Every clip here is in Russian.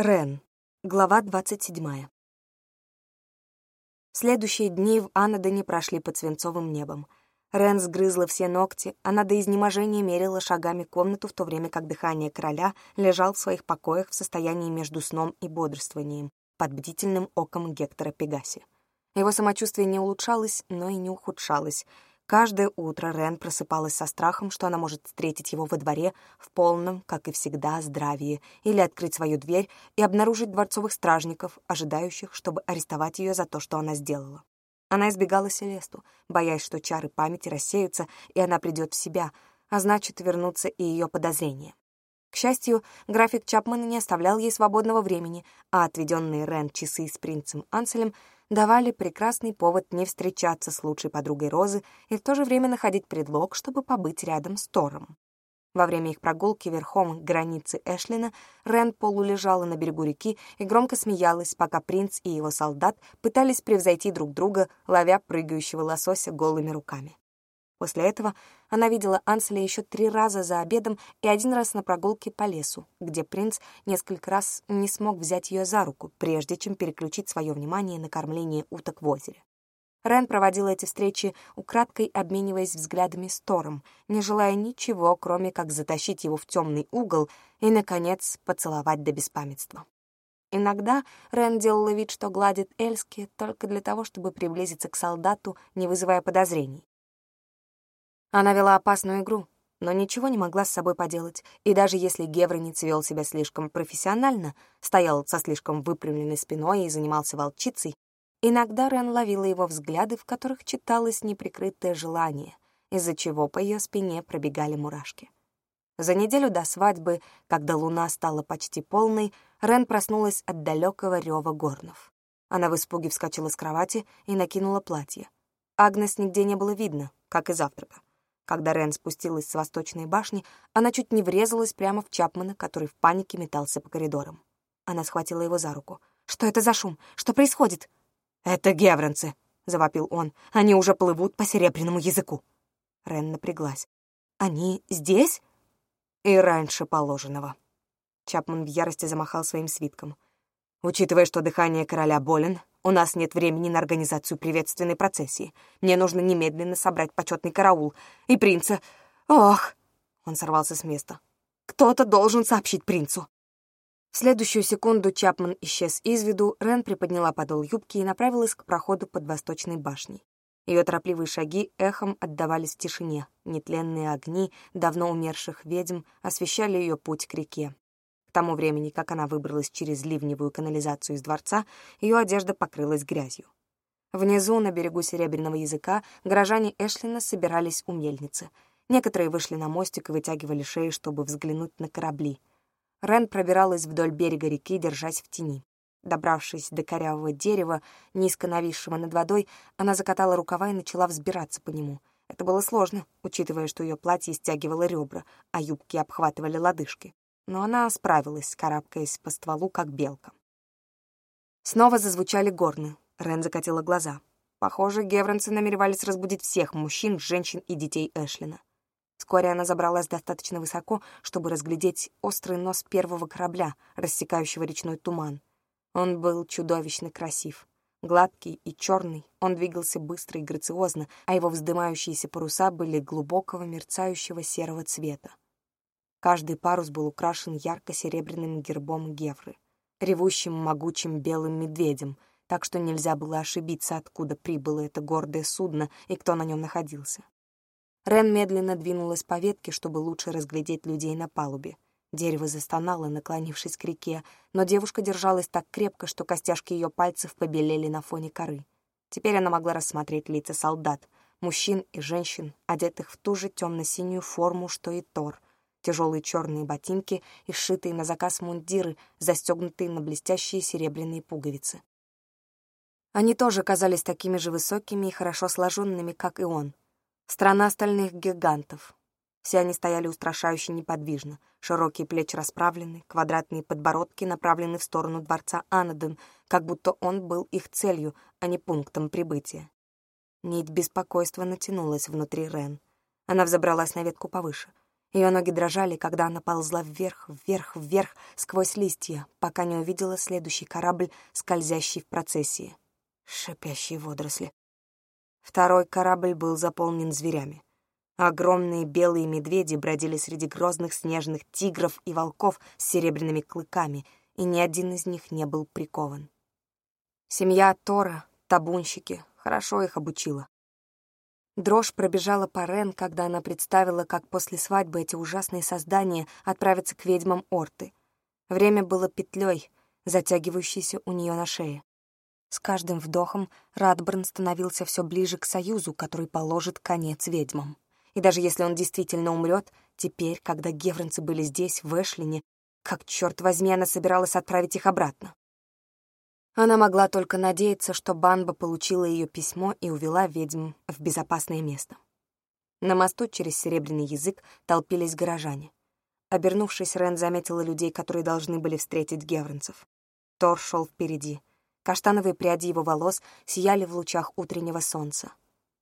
Рен. Глава 27. Следующие дни в Анадоне прошли под свинцовым небом. Рен сгрызла все ногти, она до изнеможения мерила шагами комнату, в то время как дыхание короля лежал в своих покоях в состоянии между сном и бодрствованием, под бдительным оком Гектора Пегаси. Его самочувствие не улучшалось, но и не ухудшалось — Каждое утро Рен просыпалась со страхом, что она может встретить его во дворе в полном, как и всегда, здравии, или открыть свою дверь и обнаружить дворцовых стражников, ожидающих, чтобы арестовать ее за то, что она сделала. Она избегала Селесту, боясь, что чары памяти рассеются, и она придет в себя, а значит, вернутся и ее подозрения. К счастью, график Чапмана не оставлял ей свободного времени, а отведенные Рен часы с принцем Анселем — давали прекрасный повод не встречаться с лучшей подругой Розы и в то же время находить предлог, чтобы побыть рядом с Тором. Во время их прогулки верхом к границе Эшлина Рен полулежала на берегу реки и громко смеялась, пока принц и его солдат пытались превзойти друг друга, ловя прыгающего лосося голыми руками. После этого она видела Анселя еще три раза за обедом и один раз на прогулке по лесу, где принц несколько раз не смог взять ее за руку, прежде чем переключить свое внимание на кормление уток в озере. Рен проводила эти встречи, украдкой обмениваясь взглядами с Тором, не желая ничего, кроме как затащить его в темный угол и, наконец, поцеловать до беспамятства. Иногда Рен делала вид, что гладит Эльски только для того, чтобы приблизиться к солдату, не вызывая подозрений. Она вела опасную игру, но ничего не могла с собой поделать, и даже если Гевронец вел себя слишком профессионально, стоял со слишком выпрямленной спиной и занимался волчицей, иногда Рен ловила его взгляды, в которых читалось неприкрытое желание, из-за чего по ее спине пробегали мурашки. За неделю до свадьбы, когда луна стала почти полной, Рен проснулась от далекого рева горнов. Она в испуге вскочила с кровати и накинула платье. Агнес нигде не было видно, как и завтрака. Когда Рен спустилась с восточной башни, она чуть не врезалась прямо в Чапмана, который в панике метался по коридорам. Она схватила его за руку. «Что это за шум? Что происходит?» «Это гевронцы», — завопил он. «Они уже плывут по серебряному языку». Рен напряглась. «Они здесь?» «И раньше положенного». Чапман в ярости замахал своим свитком. «Учитывая, что дыхание короля болен, у нас нет времени на организацию приветственной процессии. Мне нужно немедленно собрать почетный караул. И принца... Ох!» Он сорвался с места. «Кто-то должен сообщить принцу». В следующую секунду Чапман исчез из виду, Рен приподняла подол юбки и направилась к проходу под восточной башней. Ее торопливые шаги эхом отдавались в тишине. Нетленные огни давно умерших ведьм освещали ее путь к реке. К тому времени, как она выбралась через ливневую канализацию из дворца, ее одежда покрылась грязью. Внизу, на берегу Серебряного языка, горожане Эшлина собирались у мельницы. Некоторые вышли на мостик и вытягивали шеи, чтобы взглянуть на корабли. Рен пробиралась вдоль берега реки, держась в тени. Добравшись до корявого дерева, низко нависшего над водой, она закатала рукава и начала взбираться по нему. Это было сложно, учитывая, что ее платье стягивало ребра, а юбки обхватывали лодыжки но она справилась, карабкаясь по стволу, как белка. Снова зазвучали горны. Рен закатила глаза. Похоже, гевронцы намеревались разбудить всех мужчин, женщин и детей Эшлина. Вскоре она забралась достаточно высоко, чтобы разглядеть острый нос первого корабля, рассекающего речной туман. Он был чудовищно красив. Гладкий и черный, он двигался быстро и грациозно, а его вздымающиеся паруса были глубокого мерцающего серого цвета. Каждый парус был украшен ярко-серебряным гербом Гевры, ревущим могучим белым медведем, так что нельзя было ошибиться, откуда прибыло это гордое судно и кто на нем находился. Рен медленно двинулась по ветке, чтобы лучше разглядеть людей на палубе. Дерево застонало, наклонившись к реке, но девушка держалась так крепко, что костяшки ее пальцев побелели на фоне коры. Теперь она могла рассмотреть лица солдат, мужчин и женщин, одетых в ту же темно-синюю форму, что и Тор — тяжелые черные ботинки и сшитые на заказ мундиры, застегнутые на блестящие серебряные пуговицы. Они тоже казались такими же высокими и хорошо сложенными, как и он. Страна остальных гигантов. Все они стояли устрашающе неподвижно, широкие плечи расправлены, квадратные подбородки направлены в сторону дворца Анаден, как будто он был их целью, а не пунктом прибытия. Нить беспокойства натянулась внутри Рен. Она взобралась на ветку повыше. Ее ноги дрожали, когда она ползла вверх, вверх, вверх, сквозь листья, пока не увидела следующий корабль, скользящий в процессии. Шипящие водоросли. Второй корабль был заполнен зверями. Огромные белые медведи бродили среди грозных снежных тигров и волков с серебряными клыками, и ни один из них не был прикован. Семья Тора, табунщики, хорошо их обучила. Дрожь пробежала по Рен, когда она представила, как после свадьбы эти ужасные создания отправятся к ведьмам Орты. Время было петлей, затягивающейся у нее на шее. С каждым вдохом Радберн становился все ближе к союзу, который положит конец ведьмам. И даже если он действительно умрет, теперь, когда гевронцы были здесь, в Эшлине, как, черт возьми, она собиралась отправить их обратно. Она могла только надеяться, что Банба получила ее письмо и увела ведьм в безопасное место. На мосту через серебряный язык толпились горожане. Обернувшись, Рен заметила людей, которые должны были встретить гевронцев. Тор шел впереди. Каштановые пряди его волос сияли в лучах утреннего солнца.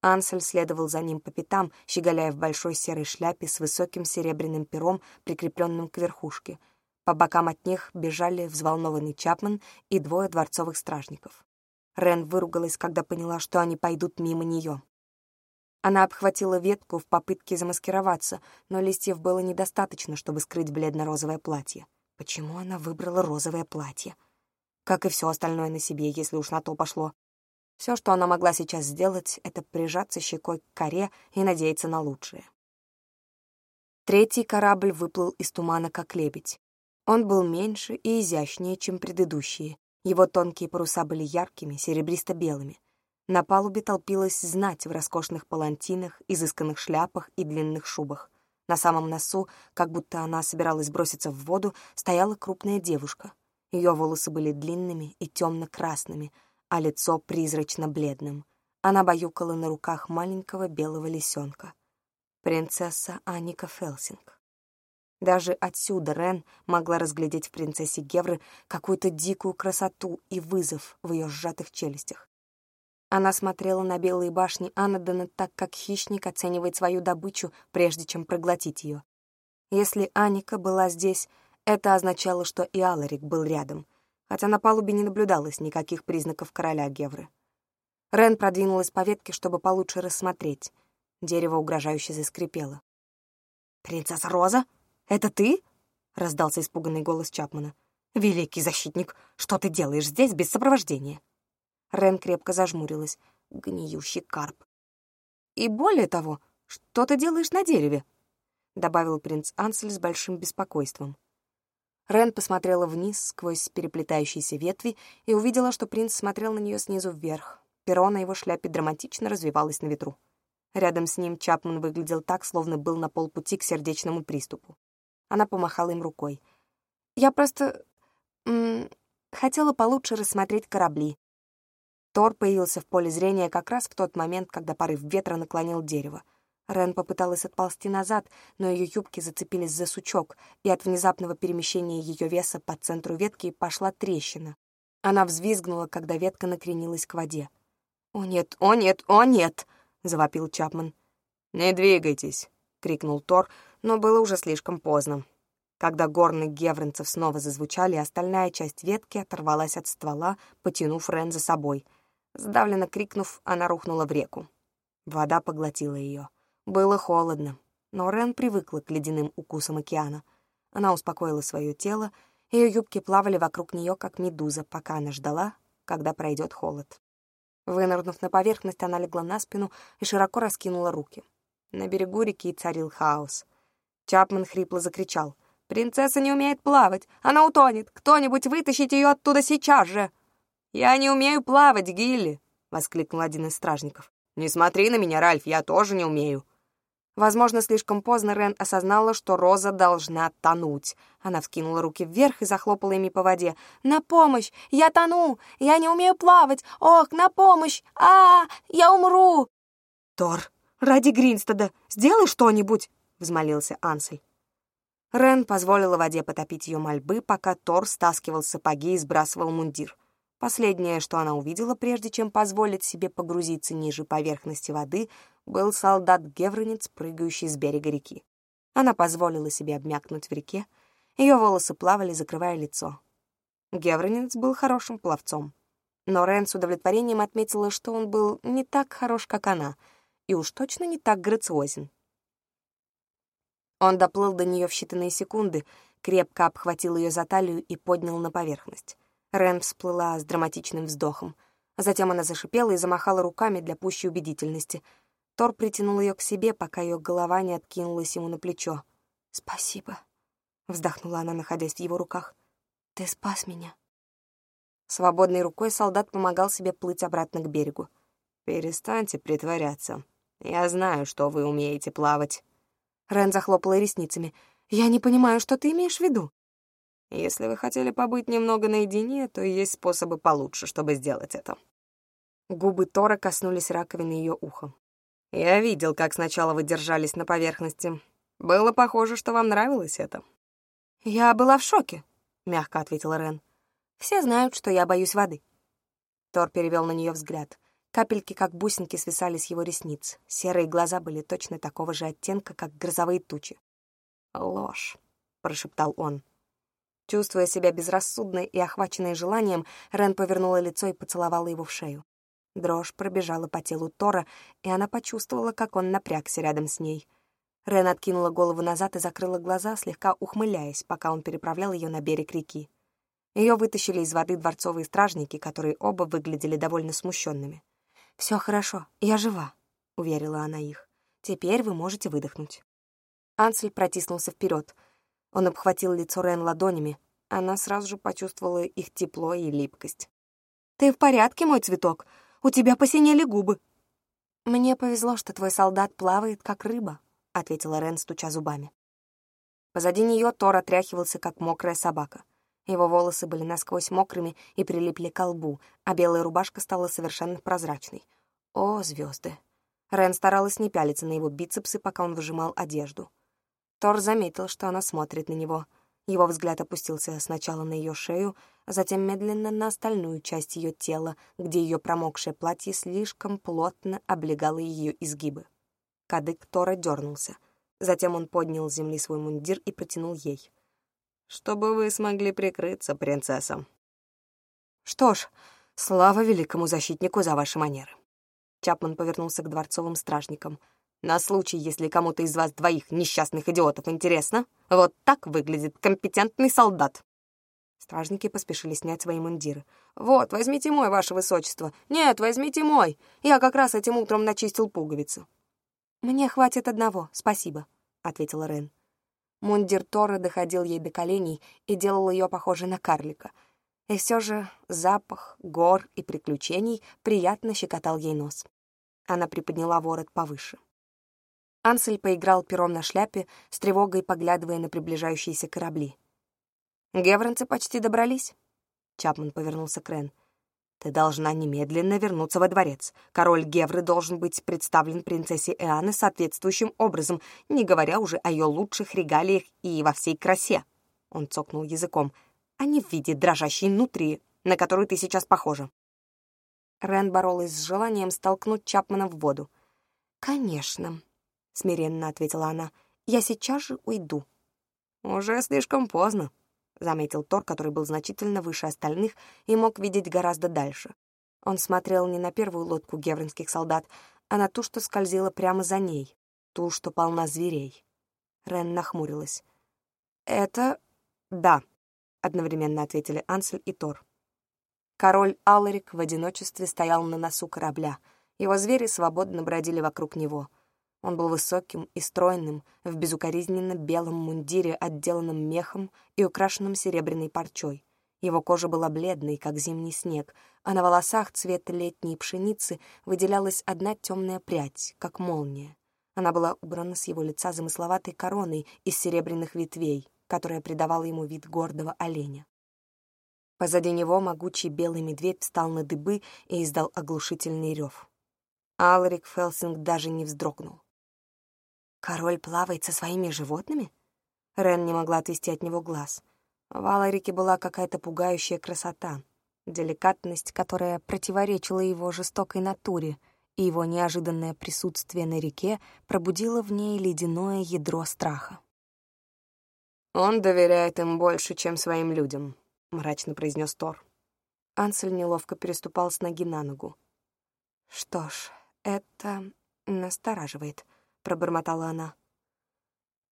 Ансель следовал за ним по пятам, щеголяя в большой серой шляпе с высоким серебряным пером, прикрепленным к верхушке — по бокам от них бежали взволнованный Чапман и двое дворцовых стражников. Рен выругалась, когда поняла, что они пойдут мимо нее. Она обхватила ветку в попытке замаскироваться, но листьев было недостаточно, чтобы скрыть бледно-розовое платье. Почему она выбрала розовое платье? Как и все остальное на себе, если уж на то пошло. Все, что она могла сейчас сделать, это прижаться щекой к коре и надеяться на лучшее. Третий корабль выплыл из тумана, как лебедь. Он был меньше и изящнее, чем предыдущие. Его тонкие паруса были яркими, серебристо-белыми. На палубе толпилась знать в роскошных палантинах, изысканных шляпах и длинных шубах. На самом носу, как будто она собиралась броситься в воду, стояла крупная девушка. Ее волосы были длинными и темно-красными, а лицо призрачно-бледным. Она баюкала на руках маленького белого лисенка. Принцесса Аника Фелсинг. Даже отсюда Рен могла разглядеть в принцессе Гевры какую-то дикую красоту и вызов в ее сжатых челюстях. Она смотрела на белые башни Анадона так, как хищник оценивает свою добычу, прежде чем проглотить ее. Если Аника была здесь, это означало, что и Аларик был рядом, хотя на палубе не наблюдалось никаких признаков короля Гевры. Рен продвинулась по ветке, чтобы получше рассмотреть. Дерево угрожающе заскрипело. «Принцесса Роза?» «Это ты?» — раздался испуганный голос Чапмана. «Великий защитник, что ты делаешь здесь без сопровождения?» Рен крепко зажмурилась. Гниющий карп. «И более того, что ты делаешь на дереве?» — добавил принц Ансель с большим беспокойством. Рен посмотрела вниз сквозь переплетающиеся ветви и увидела, что принц смотрел на нее снизу вверх. Перо на его шляпе драматично развивалось на ветру. Рядом с ним Чапман выглядел так, словно был на полпути к сердечному приступу. Она помахала им рукой. «Я просто... Хотела получше рассмотреть корабли». Тор появился в поле зрения как раз в тот момент, когда порыв ветра наклонил дерево. Рен попыталась отползти назад, но ее юбки зацепились за сучок, и от внезапного перемещения ее веса по центру ветки пошла трещина. Она взвизгнула, когда ветка накренилась к воде. «О нет, о нет, о нет!» — завопил Чапман. «Не двигайтесь!» — крикнул Тор, но было уже слишком поздно. Когда горны гевренцев снова зазвучали, остальная часть ветки оторвалась от ствола, потянув Рен за собой. Сдавленно крикнув, она рухнула в реку. Вода поглотила ее. Было холодно, но Рен привыкла к ледяным укусам океана. Она успокоила свое тело, ее юбки плавали вокруг нее, как медуза, пока она ждала, когда пройдет холод. Вынырнув на поверхность, она легла на спину и широко раскинула руки. На берегу реки царил хаос. Чапман хрипло закричал. «Принцесса не умеет плавать! Она утонет! Кто-нибудь вытащить ее оттуда сейчас же!» «Я не умею плавать, Гилли!» — воскликнул один из стражников. «Не смотри на меня, Ральф, я тоже не умею!» Возможно, слишком поздно Рен осознала, что Роза должна тонуть. Она вскинула руки вверх и захлопала ими по воде. «На помощь! Я тону! Я не умею плавать! Ох, на помощь! а, -а, -а Я умру!» «Тор, ради Гринстеда, сделай что-нибудь!» Взмолился Ансель. Рен позволила воде потопить ее мольбы, пока Тор стаскивал сапоги и сбрасывал мундир. Последнее, что она увидела, прежде чем позволить себе погрузиться ниже поверхности воды, был солдат-гевронец, прыгающий с берега реки. Она позволила себе обмякнуть в реке, ее волосы плавали, закрывая лицо. Гевронец был хорошим пловцом. Но Рен с удовлетворением отметила, что он был не так хорош, как она, и уж точно не так грациозен. Он доплыл до нее в считанные секунды, крепко обхватил ее за талию и поднял на поверхность. Рен всплыла с драматичным вздохом. Затем она зашипела и замахала руками для пущей убедительности. Тор притянул ее к себе, пока ее голова не откинулась ему на плечо. «Спасибо», — вздохнула она, находясь в его руках. «Ты спас меня». Свободной рукой солдат помогал себе плыть обратно к берегу. «Перестаньте притворяться. Я знаю, что вы умеете плавать». Рен захлопала ресницами. «Я не понимаю, что ты имеешь в виду?» «Если вы хотели побыть немного наедине, то есть способы получше, чтобы сделать это». Губы Тора коснулись раковины ее уха. «Я видел, как сначала вы держались на поверхности. Было похоже, что вам нравилось это». «Я была в шоке», — мягко ответила Рен. Все знают, что я боюсь воды». Тор перевел на нее взгляд. Капельки, как бусинки, свисали с его ресниц. Серые глаза были точно такого же оттенка, как грозовые тучи. «Ложь», — прошептал он. Чувствуя себя безрассудной и охваченной желанием, Рен повернула лицо и поцеловала его в шею. Дрожь пробежала по телу Тора, и она почувствовала, как он напрягся рядом с ней. Рен откинула голову назад и закрыла глаза, слегка ухмыляясь, пока он переправлял ее на берег реки. Ее вытащили из воды дворцовые стражники, которые оба выглядели довольно смущенными. Все хорошо, я жива», — уверила она их. «Теперь вы можете выдохнуть». Ансель протиснулся вперед. Он обхватил лицо Рен ладонями. Она сразу же почувствовала их тепло и липкость. «Ты в порядке, мой цветок? У тебя посинели губы». «Мне повезло, что твой солдат плавает, как рыба», — ответила Рен, стуча зубами. Позади нее Тор отряхивался, как мокрая собака. Его волосы были насквозь мокрыми и прилипли к лбу, а белая рубашка стала совершенно прозрачной. О, звезды! Рен старалась не пялиться на его бицепсы, пока он выжимал одежду. Тор заметил, что она смотрит на него. Его взгляд опустился сначала на ее шею, а затем медленно на остальную часть ее тела, где ее промокшее платье слишком плотно облегало ее изгибы. Кадык Тора дернулся. Затем он поднял с земли свой мундир и протянул ей — чтобы вы смогли прикрыться, принцесса. Что ж, слава великому защитнику за ваши манеры. Чапман повернулся к дворцовым стражникам. На случай, если кому-то из вас двоих несчастных идиотов интересно, вот так выглядит компетентный солдат. Стражники поспешили снять свои мундиры. «Вот, возьмите мой, ваше высочество. Нет, возьмите мой. Я как раз этим утром начистил пуговицу». «Мне хватит одного, спасибо», — ответила Рен. Мундир Тора доходил ей до коленей и делал ее похожей на карлика. И все же запах гор и приключений приятно щекотал ей нос. Она приподняла ворот повыше. Ансель поиграл пером на шляпе, с тревогой поглядывая на приближающиеся корабли. «Гевронцы почти добрались?» Чапман повернулся к Рен. Ты должна немедленно вернуться во дворец. Король Гевры должен быть представлен принцессе Эаны соответствующим образом, не говоря уже о ее лучших регалиях и во всей красе. Он цокнул языком. А не в виде дрожащей нутрии, на которую ты сейчас похожа. Рен боролась с желанием столкнуть Чапмана в воду. «Конечно», — смиренно ответила она, — «я сейчас же уйду». «Уже слишком поздно», заметил Тор, который был значительно выше остальных и мог видеть гораздо дальше. Он смотрел не на первую лодку гевринских солдат, а на ту, что скользила прямо за ней, ту, что полна зверей. Рен нахмурилась. «Это... да», — одновременно ответили Ансель и Тор. Король Аларик в одиночестве стоял на носу корабля. Его звери свободно бродили вокруг него — он был высоким и стройным, в безукоризненно белом мундире, отделанном мехом и украшенном серебряной парчой. Его кожа была бледной, как зимний снег, а на волосах цвета летней пшеницы выделялась одна темная прядь, как молния. Она была убрана с его лица замысловатой короной из серебряных ветвей, которая придавала ему вид гордого оленя. Позади него могучий белый медведь встал на дыбы и издал оглушительный рев. Алрик Фелсинг даже не вздрогнул. Король плавает со своими животными? Рен не могла отвести от него глаз. В Аларике была какая-то пугающая красота, деликатность, которая противоречила его жестокой натуре, и его неожиданное присутствие на реке пробудило в ней ледяное ядро страха. «Он доверяет им больше, чем своим людям», — мрачно произнес Тор. Ансель неловко переступал с ноги на ногу. «Что ж, это настораживает», — пробормотала она.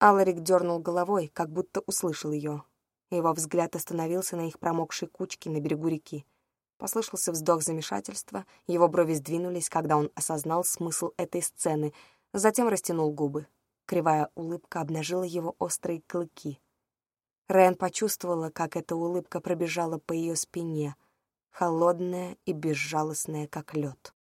Аларик дернул головой, как будто услышал ее. Его взгляд остановился на их промокшей кучке на берегу реки. Послышался вздох замешательства, его брови сдвинулись, когда он осознал смысл этой сцены, затем растянул губы. Кривая улыбка обнажила его острые клыки. Рен почувствовала, как эта улыбка пробежала по ее спине, холодная и безжалостная, как лед.